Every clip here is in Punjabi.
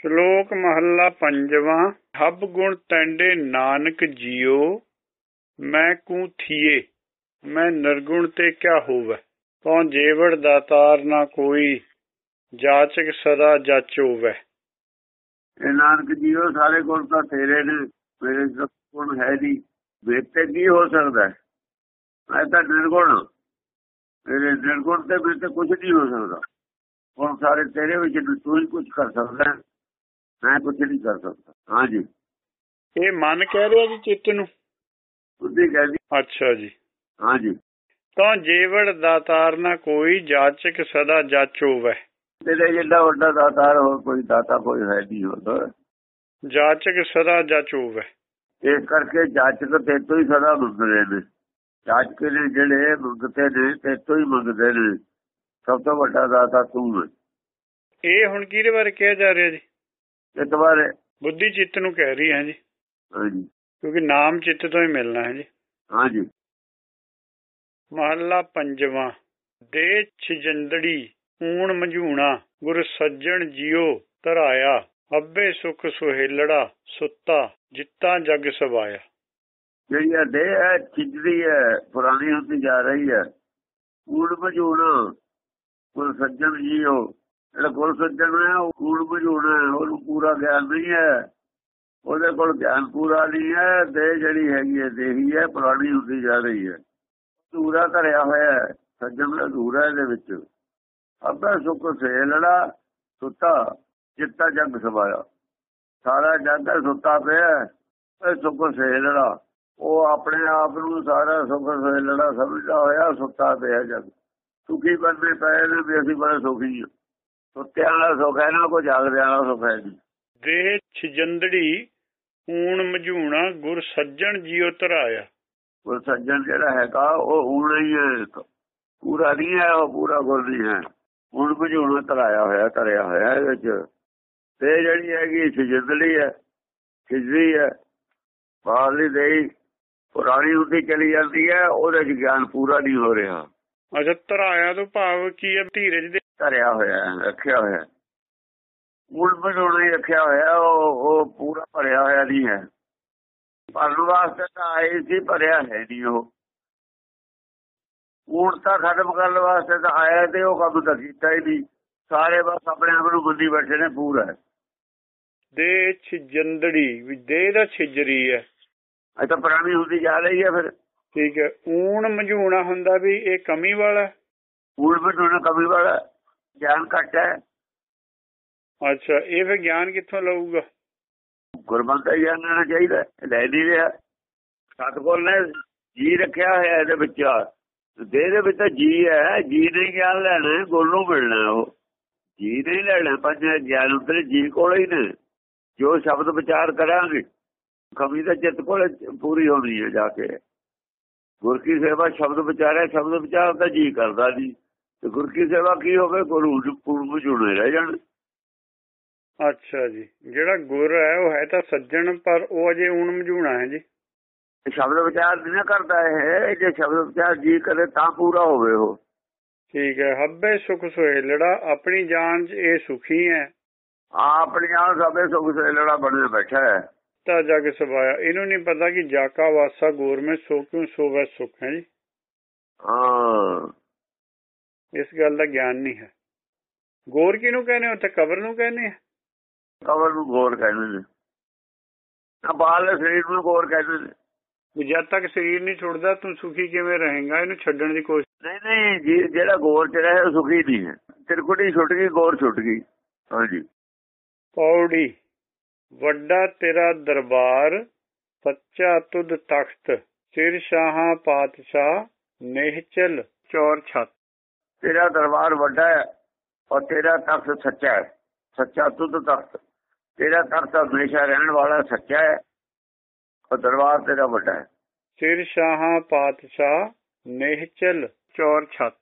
ਸ਼ਲੋਕ ਮਹੱਲਾ ਪੰਜਵਾਂ, ਹਬ ਗੁਣ ਤੈਂਡੇ ਨਾਨਕ ਜੀਓ, ਮੈਂ ਕੂ ਥੀਏ, ਮੈਂ ਨਿਰਗੁਣ ਤੇ ਕਿਆ ਹੋਵੇ? ਕੌਣ ਜੇਵੜ ਦਾਤਾਰ ਨਾ ਕੋਈ, ਜਾਚਕ ਸਦਾ ਜਾਚੋਵੇ ਇਹ ਨਾਨਕ ਜੀਓ ਸਾਰੇ ਗੁਣ ਤਾਂ ਤੇਰੇ ਨੇ, ਮੇਰੇ ਗੁਣ ਹੈ ਨਹੀਂ, ਮੇਰੇ ਕੀ ਹੋ ਸਕਦਾ? ਮੈਂ ਤਾਂ ਨਿਰਗੁਣ ਮੇਰੇ ਨਿਰਗੁਣ ਤੇ ਮੇਰੇ ਤੇ ਕੁਝ ਨਹੀਂ ਹੋ ਸਕਦਾ। ਹੁਣ ਸਾਰੇ ਤੇਰੇ ਵਿੱਚ ਤੂੰ ਹੀ ਕੁਝ ਕਰ ਸਕਦਾ। ਮੈਂ ਕੁਝ ਨਹੀਂ ਕਰ ਸਕਦਾ। ਹਾਂਜੀ ਇਹ ਮਨ ਕਹਿ ਰਿਹਾ ਜੀ ਚਿੱਤ ਨੂੰ? ਤੁਸੀਂ ਕਹਿੰਦੀ ਅੱਛਾ ਜੀ। ਹਾਂਜੀ ਕੌਣ ਜੇਵੜ ਦਾਤਾਰ ਨਾ ਕੋਈ ਜਾਚਕ ਸਦਾ ਜਾਚੋਵੇ ਤੇਰੇ ਜਿੱਡਾ ਵੱਡਾ ਦਾਤਾਰ ਹੋਰ ਕੋਈ ਦਾਤਾ ਕੋਈ ਹੈ ਨਹੀਂ ਹੁੰਦਾ ਜਾਚਕ ਸਦਾ ਜਾਚੋਵੇ ਇਸ ਕਰਕੇ ਜਾਚਕ ਤੇ ਤੋਂ ਹੀ ਸਦਾ ਮੰਗਦੇ ਨੇ। ਜਾਚਕ ਨੇ ਜਿਹੜੇ ਮੰਗਤੇ ਨੇ ਤੇ ਤੋਂ ਹੀ ਮੰਗਦੇ ਨੇ। ਸਭ ਤੋਂ ਵੱਡਾ ਦਾਤਾ ਤੂੰ ਹੈ। ਇਹ ਹੁਣ ਕਿਹਦੇ ਬਾਰੇ ਕਿਹਾ ਜਾ ਰਿਹਾ ਜੀ? ਇਹ ਤੁਹਾਰੇ ਬੁੱਧੀ ਚਿੱਤ ਨੂੰ ਕਹਿ ਰਹੀ ਹੈ ਜੀ। ਹਾਂਜੀ। ਕਿਉਂਕਿ ਨਾਮ ਚਿੱਤ ਤੋਂ ਹੀ ਮਿਲਣਾ ਹੈ ਜੀ। ਹਾਂਜੀ। ਮਹੱਲਾ ਪੰਜਵਾਂ। ਦੇ ਛਿਜੰਦੜੀ ਊਣ ਮਝੂਣਾ ਗੁਰ ਸੱਜਣ ਜਿਉ ਧਰਾਇਆ ਅੱਬੇ ਸੁਖ ਸੁਹੇਲੜਾ ਸੁੱਤਾ ਜਿੱਤਾ ਜਗ ਸਵਾਇਆ। ਜਿਹੜੀ ਇਹ ਦੇਹ ਹੈ ਖਿੱਚਦੀ ਹੈ ਪੁਰਾਣੀ ਹੁੰਦੀ ਜਾ ਰਹੀ ਹੈ ਕੂੜ ਮਝੂਣਾ ਕੋਲ ਸੱਜਣ ਜੀ ਉਹ ਜਿਹੜਾ ਕੋਲ ਸੱਜਣ ਹੈ ਉਹ ਕੂੜ ਮਝੂਣਾ ਹੈ, ਉਹਨੂੰ ਪੂਰਾ ਗਿਆਨ ਨਹੀਂ ਹੈ। ਉਹਦੇ ਕੋਲ ਗਿਆਨ ਪੂਰਾ ਨਹੀਂ ਹੈ ਦੇ ਜਿਹੜੀ ਹੈਗੀ ਹੈ ਦੇਹੀ ਹੈ ਪੁਰਾਣੀ ਹੁੰਦੀ ਜਾ ਰਹੀ ਹੈ। ਧੂਰਾ ਧਰਿਆ ਹੋਇਆ ਹੈ ਸੱਜਣ ਦਾ ਧੂਰਾ ਇਹਦੇ ਵਿੱਚ। ਅੱਬਾ ਸੁਖ ਸੇਲੜਾ ਸੁੱਤਾ ਚਿੱਤਾ ਜਗ ਸਵਾਇਆ। ਸਾਰਾ ਜਗ ਸੁੱਤਾ ਪਿਆ ਇਹ ਸੁਖ ਸੇਲੜਾ। ਉਹ ਆਪਣੇ ਆਪ ਨੂੰ ਸਾਰਾ ਸੁਖ ਸੇਲੜਾ ਸਮਝਦਾ ਹੋਇਆ ਸੁੱਤਾ ਪਿਆ ਜਗ। ਸੁਖੀ ਬੰਦੇ ਪਏ ਨੇ ਵੀ ਅਸੀਂ ਬੜੇ ਸੁਖੀ ਹਾਂ। ਸੁੱਤਿਆਂ ਦਾ ਸੁਖ ਹੈ ਨਾ ਕੋਈ ਜਾਗਦਿਆਂ ਦਾ ਸੁਖ ਹੈ ਨਹੀਂ ਦੇ ਛਿਜੰਦੜੀ ਊਣ ਮਝੂਣਾ ਗੁਰ ਸੱਜਣ ਜਿਉ ਧਰਾਇਆ। ਉਹ ਸੱਜਣ ਜਿਹੜਾ ਹੈਗਾ ਉਹ ਊਣਾ ਹੀ ਹੈ ਪੂਰਾ ਨਹੀਂ ਹੈ ਉਹ ਪੂਰਾ ਗੁਰ ਨਹੀਂ ਹੈ। ਹੁਣ ਬੁਝੂਣਾ ਤਰਾਇਆ ਹੋਇਆ ਤਰਿਆ ਹੋਇਆ ਇਹਦੇ ਵਿੱਚ। ਤੇ ਜਿਹੜੀ ਹੈਗੀ ਸਿਜੰਦਲੀ ਹੈ ਖਿਜਰੀ ਹੈ ਬਾਹਰਲੀ ਦੇਈ ਪੁਰਾਣੀ ਹੁੰਦੀ ਚਲੀ ਜਾਂਦੀ ਹੈ ਉਹਦੇ ਗਿਆਨ ਪੂਰਾ ਨਹੀਂ ਹੋ ਰਿਹਾ। ਅੱਛਾ ਧਰਾਇਆ ਤੋਂ ਭਾਵ ਕੀ ਹੈ ਧੀਰਜ ਦੇ ਧਰਿਆ ਹੋਇਆ ਰੱਖਿਆ ਹੋਇਆ ਮੁੱਢ ਬੁਝੂਣਾ ਹੀ ਰੱਖਿਆ ਹੋਇਆ ਉਹ ਉਹ ਪੂਰਾ ਭਰਿਆ ਹੋਇਆ ਨਹੀਂ ਹੈ। ਭਰਨ ਵਾਸਤੇ ਤਾਂ ਆਏ ਸੀ ਭਰਿਆ ਹੈ ਨਹੀਂ ਉਹ। ਊੜਤਾ ਖਤਮ ਕਰਨ ਵਾਸਤੇ ਤਾਂ ਆਇਆ ਤੇ ਉਹ ਕੰਮ ਤਾਂ ਕੀਤਾ ਹੀ ਨਹੀਂ। ਸਾਰੇ ਬਸ ਆਪਣੇ ਆਪ ਨੂੰ ਬੁੱਧੀ ਬੈਠੇ ਨੇ ਪੂਰਾ ਦੇ ਛਿਜੰਦੜੀ ਵੀ ਦੇਹ ਦਾ ਛਿਜਰੀ ਹੈ। ਇਹ ਤਾਂ ਪੁਰਾਣੀ ਹੁੰਦੀ ਜਾ ਰਹੀ ਹੈ ਫਿਰ। ਠੀਕ ਹੈ। ਊਣ ਮਝੂਣਾ ਹੁੰਦਾ ਵੀ ਇਹ ਕਮੀ ਵਾਲਾ। ਊੜ ਬਟੂਣਾ ਕਮੀ ਵਾਲਾ ਗਿਆਨ ਘੱਟ ਹੈ। ਅੱਛਾ ਇਹ ਫਿਰ ਗਿਆਨ ਕਿੱਥੋਂ ਲਊਗਾ? ਗੁਰਮੰਤਾ ਗਿਆਨ ਲੈਣਾ ਚਾਹੀਦਾ ਲੈ ਨਹੀਂ ਰਿਹਾ। ਸਤਗੁਰ ਨੇ ਜੀ ਰੱਖਿਆ ਹੋਇਆ ਇਹਦੇ ਵਿੱਚ। ਦੇਹ ਦੇ ਵਿੱਚ ਤਾਂ ਜੀ ਹੈ ਜੀ ਨਹੀਂ ਗਿਆਨ ਲੈਣਾ ਗੁਰ ਨੂੰ ਮਿਲਣਾ ਉਹ। ਜੀ ਨਹੀਂ ਲੈਣਾ ਪੰਜ ਗਿਆਨ ਉਤਰੇ ਜੀ ਕੋਲ ਹੀ ਨੇ। ਜੋ ਸ਼ਬਦ ਵਿਚਾਰ ਕਰਾਂਗੇ ਕਮੀ ਤਾਂ ਚਿੱਤ ਕੋਲ ਪੂਰੀ ਹੋਣੀ ਹੈ ਜਾ ਕੇ। ਗੁਰ ਕੀ ਸੇਵਾ ਸ਼ਬਦ ਵਿਚਾਰਿਆ ਸ਼ਬਦ ਵਿਚਾਰ ਤਾਂ ਜੀ ਕਰਦਾ ਨਹੀਂ ਤੇ ਗੁਰ ਕੀ ਸੇਵਾ ਕੀ ਹੋਵੇ ਗੁਰੂ ਪੂਰਬ ਜੁੜੇ ਰਹਿ ਜਾਣ। ਅੱਛਾ ਜੀ। ਜਿਹੜਾ ਗੁਰ ਹੈ ਉਹ ਹੈ ਤਾਂ ਸੱਜਣ ਪਰ ਉਹ ਅਜੇ ਊਣ ਮਝੂਣਾ ਹੈ ਜੀ। ਸ਼ਬਦ ਵਿਚਾਰ ਨਹੀਂ ਕਰਦਾ ਇਹ। ਜੇ ਸ਼ਬਦ ਵਿਚਾਰ ਜੀ ਕਰੇ ਤਾਂ ਪੂਰਾ ਹੋਵੇ ਉਹ। ਠੀਕ ਹੈ। ਹੱਬੇ ਸੁਖ ਸੁਹੇਲੜਾ ਆਪਣੀ ਜਾਨ 'ਚ ਇਹ ਸੁਖੀ ਹੈ। ਆਪਣੀ ਆਪ ਸਭੇ ਸੁਖ ਸੇ ਲੜਾ ਬਣਿਆ ਬੈਠਾ ਹੈ। ਤਾਂ ਜਗ ਸਵਾਇਆ। ਇਹਨੂੰ ਨਹੀਂ ਪਤਾ ਕਿ ਜਾਕਾ ਵਾਸਾ ਗੋਰ ਮੈਂ ਸੋ ਕਿਉਂ ਸੋਵੇ ਸੁਖ ਹੈ ਜੀ। ਹਾਂ। ਇਸ ਗੱਲ ਦਾ ਗਿਆਨ ਨਹੀਂ ਹੈ। ਗੋਰ ਕਿਹਨੂੰ ਕਹਿੰਦੇ ਤੇ ਕਬਰ ਨੂੰ ਕਹਿੰਦੇ ਆ? ਕਬਰ ਨੂੰ ਗੌਰ ਕਹਿੰਦੇ ਨੇ। ਬਾਹਰਲੇ ਸਰੀਰ ਨੂੰ ਗੌਰ ਕਹਿੰਦੇ ਨੇ। ਜਦ ਤੱਕ ਸਰੀਰ ਨਹੀਂ ਛੁੱਟਦਾ ਤੂੰ ਸੁਖੀ ਕਿਵੇਂ ਰਹੇਗਾ? ਇਹਨੂੰ ਛੱਡਣ ਦੀ ਕੋਸ਼ਿਸ਼ ਨਹੀਂ ਨਹੀਂ ਜਿਹੜਾ ਗੌਰ ਚ ਰਹੇ ਉਹ ਸੁਖੀ ਨਹੀਂ ਹੈ। ਤਿਰਕੁਟੀ ਛੁੱਟ ਗਈ ਗੌਰ ਛੁੱਟ ਗਈ। ਹਾਂਜੀ। ਪੌੜੀ ਵੱਡਾ ਤੇਰਾ ਦਰਬਾਰ ਸੱਚਾ ਤੁਧ ਤਖਤ ਸਿਰ ਸ਼ਾਹਾਂ ਪਾਤਸ਼ਾਹ ਨਿਹਚਲ ਚੌਰ ਛੱਤ। ਤੇਰਾ ਦਰਬਾਰ ਵੱਡਾ ਹੈ ਔਰ ਤੇਰਾ ਤਖਤ ਸੱਚਾ ਹੈ। ਸੱਚਾ ਤੁਧ ਤਖਤ ਤੇਰਾ ਤਖਤ ਹਮੇਸ਼ਾ ਰਹਿਣ ਵਾਲਾ ਸੱਚਾ ਹੈ ਔਰ ਦਰਬਾਰ ਤੇਰਾ ਵੱਡਾ ਹੈ। ਸਿਰ ਸ਼ਾਹਾਂ ਪਾਤਸ਼ਾਹ ਨਿਹਚਲ ਚੌਰ ਛੱਤ।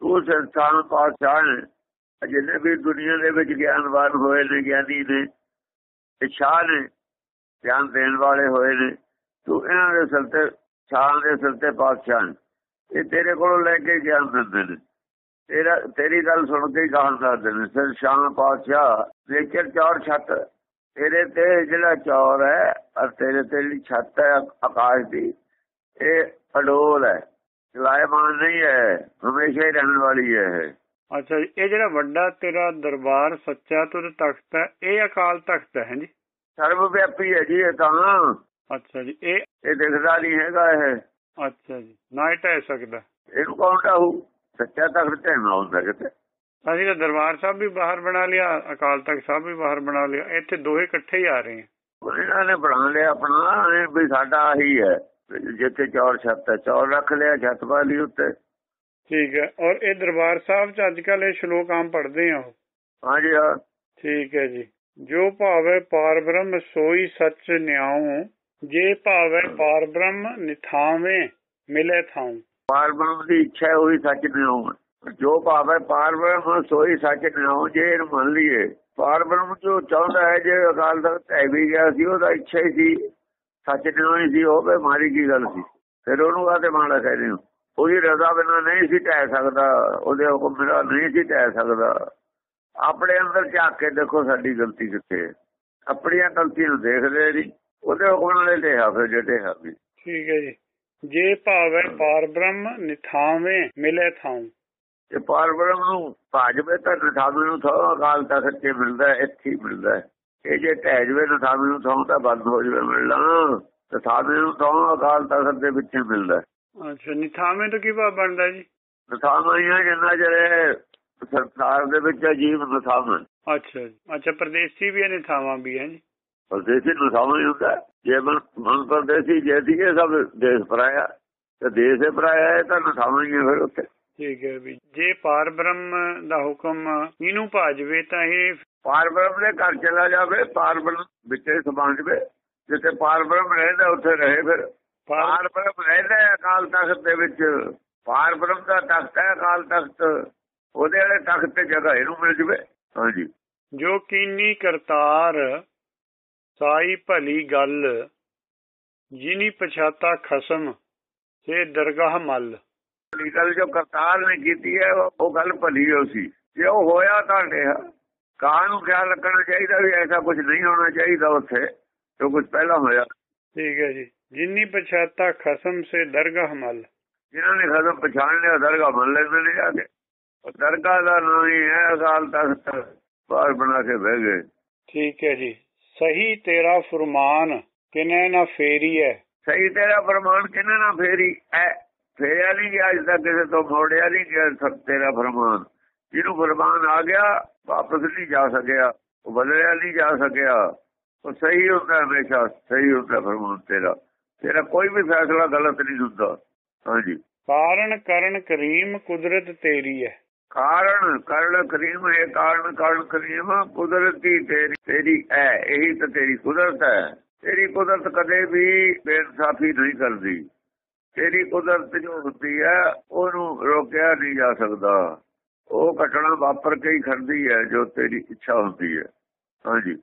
ਤੂੰ ਸੰਸਾਨ ਪਾਤਸ਼ਾਹ ਜਿੰਨੇ ਵੀ ਦੁਨੀਆ ਦੇ ਵਿੱਚ ਗਿਆਨਵਾਨ ਹੋਏ ਨੇ ਗਿਆਨੀ ਨੇ ਸ਼ਾਹ ਨੇ ਗਿਆਨ ਦੇਣ ਵਾਲੇ ਹੋਏ ਨੇ ਤੂੰ ਇਹਨਾਂ ਦੇ ਸਿਰ ਤੇ ਸ਼ਾਹ ਦੇ ਸਿਰ ਤੇ ਪਾਤਸ਼ਾਹ। ਇਹ ਤੇਰੇ ਕੋਲੋਂ ਲੈ ਕੇ ਗਿਆਨ ਦਿੰਦੇ ਨੇ। ਤੇਰਾ ਤੇਰੀ ਗੱਲ ਸੁਣ ਕੇ ਹੀ ਕਹਾਣ ਦੱਸਦੇ ਨੇ ਸਿਰ ਸ਼ਾਮ ਪਾਤਸ਼ਾਹ ਨੇਚਰ ਚੌਰ ਛੱਤ। ਤੇਰੇ ਤੇ ਜਿਹੜਾ ਚੌਰ ਹੈ ਔਰ ਤੇਰੇ ਤੇ ਜਿਹੜੀ ਛੱਤ ਹੈ ਆਕਾਸ਼ ਦੀ ਇਹ ਅਡੋਲ ਹੈ। ਚਲਾਇਮਾਨ ਨਹੀਂ ਹੈ ਹਮੇਸ਼ਾ ਹੀ ਰਹਿਣ ਵਾਲੀ ਹੈ ਇਹ। ਅੱਛਾ ਜੀ ਇਹ ਜਿਹੜਾ ਵੱਡਾ ਤੇਰਾ ਦਰਬਾਰ ਸੱਚਾ ਤੁਰ ਤਖਤ ਹੈ ਇਹ ਅਕਾਲ ਤਖਤ ਹੈ ਜੀ ਸਰਵ ਵਿਆਪੀ ਹੈ ਜੀ ਇਹ ਤਾਂ। ਅੱਛਾ ਜੀ ਇਹ ਇਹ ਦਿਖਦਾ ਨਹੀਂ ਹੈਗਾ ਇਹ। ਅੱਛਾ ਜੀ ਨਾ ਹੀ ਢਹਿ ਸਕਦਾ। ਇਹਨੂੰ ਕੌਣ ਢਾਹੂ? ਸੱਚਾ ਤਖਤ ਨਾ ਹੁੰਦਾ ਕਿਤੇ। ਅਸੀਂ ਤਾਂ ਦਰਬਾਰ ਸਾਹਿਬ ਵੀ ਬਾਹਰ ਬਣਾ ਲਿਆ ਅਕਾਲ ਤਖਤ ਸਾਹਿਬ ਵੀ ਬਾਹਰ ਬਣਾ ਲਿਆ ਇੱਥੇ ਦੋਹੇ ਇਕੱਠੇ ਹੀ ਆ ਰਹੇ ਆ ਇਹਨਾਂ ਨੇ ਬਣਾ ਲਿਆ ਆਪਣਾ ਵੀ ਸਾਡਾ ਆਹੀ ਹੈ। ਜਿੱਥੇ ਚੌਰ ਛੱਤ ਹੈ ਚੌਰ ਰੱਖ ਲਿਆ ਛੱਤ ਵਾਲੀ ਉੱਤੇ। ਠੀਕ ਹੈ ਔਰ ਇਹ ਦਰਬਾਰ ਸਾਹਿਬ ਚ ਅੱਜ ਕੱਲ ਇਹ ਸ਼ਲੋਕ ਆਮ ਪੜ੍ਹਦੇ ਆ ਉਹ। ਹਾਂਜੀ ਹਾਂ। ਠੀਕ ਹੈ ਜੀ। ਜੋ ਭਾਵੇ ਪਾਰ ਬ੍ਰਹਮ ਸੋਈ ਸੱਚ ਨਿਆਉ ਜੇ ਭਾਵੇ ਪਾਰ ਬ੍ਰਹਮ ਨਿਥਾਵੇਂ ਮਿਲੇ ਥਾਉ। ਪਾਰ ਬ੍ਰਹਮ ਦੀ ਇੱਛਾ ਹੋਈ ਸੱਚ ਨਿਉ ਜੋ ਭਾਵੇਂ ਪਾਰ ਸੋਈ ਸੱਚ ਨਿਉ ਜੇ ਇਹਨੂੰ ਮੰਨ ਲਈਏ। ਪਾਰ ਜੋ ਚਾਹੁੰਦਾ ਹੈ, ਜੇ ਅਕਾਲ ਤਖਤ ਹੈ ਵੀ ਗਿਆ ਸੀ, ਉਹਦਾ ਇੱਛਾ ਹੀ ਸੀ, ਸੱਚ ਨਿਉ ਹੀ ਸੀ ਹੋਵੇ ਮਾਰੀ ਕੀ ਗੱਲ ਸੀ। ਫਿਰ ਉਹਨੂੰ ਆਤੇ ਮਾੜਾ ਕਹਿੰਦੇ ਉਹਦੀ ਰਜ਼ਾ ਬਿਨਾਂ ਨਹੀਂ ਸੀ ਟਹਿ ਸਕਦਾ, ਉਹਦੇ ਹੁਕਮ ਬਿਨਾਂ ਨਹੀਂ ਸੀ ਟਹਿ ਸਕਦਾ। ਆਪਣੇ ਅੰਦਰ ਝਾਕ ਕੇ ਦੇਖੋ ਸਾਡੀ ਗਲਤੀ ਕਿੱਥੇ ਹੈ। ਆਪਣੀਆਂ ਗਲਤੀਆਂ ਨੂੰ ਦੇਖਦੇ ਨਹੀਂ ਉਹਦੇ ਹੁਕਮ ਨਾਲ ਹੀ ਫਿਰ ਜਿਹੜੇ ਹੈ ਠੀਕ ਹੈ ਜੀ। ਜੇ ਭਾਵੇ ਪਾਰ ਬ੍ਰਹਮ ਨਿਥਾਵੇਂ ਮਿਲੇ ਥਾਉ। ਤੇ ਪਾਰ ਬ੍ਰਹਮ ਨੂੰ ਭਾਜਵੇ ਤਾਂ ਨਥਾਵੇਂ ਨੂੰ ਥੋ ਅਕਾਲ ਤੇ ਮਿਲਦਾ ਹੈ, ਇੱਥੇ ਮਿਲਦਾ। ਇਹ ਜੇ ਢਹਿ ਜਵੇ ਨਥਾਵੇਂ ਨੂੰ ਥੋ ਤਾਂ ਬੰਦ ਹੋ ਜਵੇ ਮਿਲਣਾ। ਨਥਾਵੇਂ ਨੂੰ ਥੋ ਅਕਾਲ ਤਖਤ ਦੇ ਵਿੱਚ ਮਿਲਦਾ। ਅੱਛਾ ਨਿਥਾਵੇਂ ਤੋਂ ਕੀ ਭਾਵ ਬਣਦਾ ਜੀ? ਨਥਾਵਾਂ ਹੀ ਜਿੰਨਾ ਜਿਹੜੇ ਸੰਸਾਰ ਦੇ ਵਿੱਚ ਜੀਵ ਨਥਾਵਾਂ। ਅੱਛਾ ਜੀ। ਅੱਛਾ ਪਰਦੇਸੀ ਵੀ ਹੈ ਨਿਥਾਵਾਂ ਵੀ ਹੈ ਜੀ। ਪਰਦੇਸੀ ਨਥਾਵਾਂ ਹੀ ਹੁੰਦਾ। ਜੇ ਮਨ ਮਨ ਪਰਦੇਸੀ ਜੇ ਇਹ ਸਭ ਦੇਸ਼ ਪਰਾਇਆ। ਤੇ ਦੇਸ਼ ਹੈ ਪਰਾਇਆ ਹੈ ਤਾਂ ਨਥਾਵਾਂ ਹੀ ਹੈ ਫਿਰ ਉੱਥੇ। ਠੀਕ ਹੈ ਵੀ ਜੇ ਪਾਰ ਬ੍ਰਹਮ ਦਾ ਹੁਕਮ ਇਹਨੂੰ ਭਾਜਵੇ ਤਾਂ ਇਹ ਪਾਰ ਬ੍ਰਹਮ ਦੇ ਘਰ ਚਲਾ ਜਾਵੇ ਪਾਰ ਬ੍ਰਹਮ ਵਿੱਚੇ ਸਮਾਨ ਜਵੇ ਜਿੱਥੇ ਪਾਰ ਬ੍ਰਹਮ ਰਹਿੰਦਾ ਉੱਥੇ ਰਹੇ ਫਿਰ। ਪਾਰ ਬ੍ਰਹਮ ਰਹਿੰਦਾ ਅਕਾਲ ਤਖਤ ਦੇ ਵਿੱਚ। ਪਾਰ ਬ੍ਰਹਮ ਦਾ ਤਖਤ ਹੈ ਅਕਾਲ ਤਖਤ। ਉਹਦੇ ਵਾਲੇ ਤਖਤ ਤੇ ਜਗ੍ਹਾ ਇਹਨੂੰ ਮਿਲ ਜਵੇ। ਹਾਂਜੀ। ਜੋ ਕੀਨੀ ਕਰਤਾਰ ਸਾਈ ਭਲੀ ਗੱਲ ਜਿਨੀ ਪਛਾਤਾ ਖਸਮ ਸੇ ਦਰਗਾਹ ਮਲ। ਇਹ ਗੱਲ ਜੋ ਕਰਤਾਰ ਨੇ ਕੀਤੀ ਹੈ ਉਹ- ਗੱਲ ਭਲੀ ਹੋ ਸੀ। ਜੇ ਉਹ ਹੋਇਆ ਤਾਂ ਰਿਹਾ ਕਾਂ ਨੂੰ ਖਿਆਲ ਰੱਖਣਾ ਚਾਹੀਦਾ ਵੀ ਐਸਾ ਕੁਝ ਨਹੀਂ ਹੋਣਾ ਚਾਹੀਦਾ ਉੱਥੇ ਜੋ ਕੁਝ ਪਹਿਲਾਂ ਹੋਇਆ। ਠੀਕ ਹੈ ਜੀ। ਜਿਨੀ ਪਛਾਤਾ ਖਸਮ ਸੇ ਦਰਗਾਹ ਮਲ। ਜਿਨ੍ਹਾਂ ਨੇ ਖਸਮ ਪਛਾਣ ਲਿਆ ਦਰਗਾਹ ਮੰਨ ਲੈਂਦੇ ਨੇ ਜਾ ਕੇ। ਉਹ ਦਰਗਾਹ ਦਾ ਨਾਮ ਹੀ ਹੈ ਅਕਾਲ ਤਖਤ ਬਾਹਰ ਬਣਾ ਕੇ ਬਹਿ ਗਏ। ਠੀਕ ਹੈ ਜੀ। ਸਹੀ ਤੇਰਾ ਫਰਮਾਨ ਕਿਨੇ ਨਾ ਫੇਰੀ ਹੈ ਸਹੀ ਤੇਰਾ ਫਰਮਾਨ ਕਿੰਨੇ ਨਾ ਫੇਰੀ ਐ। ਫੇਰਿਆ ਨਹੀਂ ਗਿਆ ਅਜ ਤੱਕ ਕਿਸੇ ਤੋਂ ਮੋੜਿਆ ਨਹੀਂ ਗਿਆ ਸ- ਤੇਰਾ ਫਰਮਾਨ। ਜਿਹਨੂੰ ਫਰਮਾਨ ਆ ਗਿਆ ਵਾਪਸ ਨਹੀਂ ਜਾ ਸਕਿਆ ਉਹ ਬਦਲਿਆ ਨਹੀਂ ਜਾ ਸਕਿਆ। ਉਹ ਸਹੀ ਹੁੰਦਾ ਹਮੇਸ਼ਾ ਸਹੀ ਹੁੰਦਾ ਫਰਮਾਨ ਤੇਰਾ। ਤੇਰਾ ਕੋਈ ਵੀ ਫੈਸਲਾ ਗਲਤ ਨਹੀਂ ਹੁੰਦਾ। ਹਾਂਜੀ। ਕਾਰਨ ਕਰਨ ਕਰੀਮ ਕੁਦਰਤ ਤੇਰੀ ਹੈ ਕਾਰਨ ਕਰਨ ਕਰੀਮ ਹੈ, ਕਾਰਨ ਕਾਰਨ ਕਰੀਮ, ਕੁਦਰਤੀ ਤੇਰੀ ਤੇਰੀ ਹੈ, ਇਹੀ ਤਾਂ ਤੇਰੀ ਕੁਦਰਤ ਹੈ। ਤੇਰੀ ਕੁਦਰਤ ਕਦੇ ਵੀ ਬੇਇਨਸਾਫੀ ਨਹੀਂ ਕਰਦੀ। ਤੇਰੀ ਕੁਦਰਤ ਜੋ ਹੁੰਦੀ ਹੈ, ਉਹਨੂੰ ਰੋਕਿਆ ਨਹੀਂ ਜਾ ਸਕਦਾ। ਉਹ ਘਟਨਾ ਵਾਪਰ ਕੇ ਹੀ ਖੜਦੀ ਹੈ, ਜੋ ਤੇਰੀ ਇੱਛਾ ਹੁੰਦੀ ਹੈ। ਹਾਂਜੀ।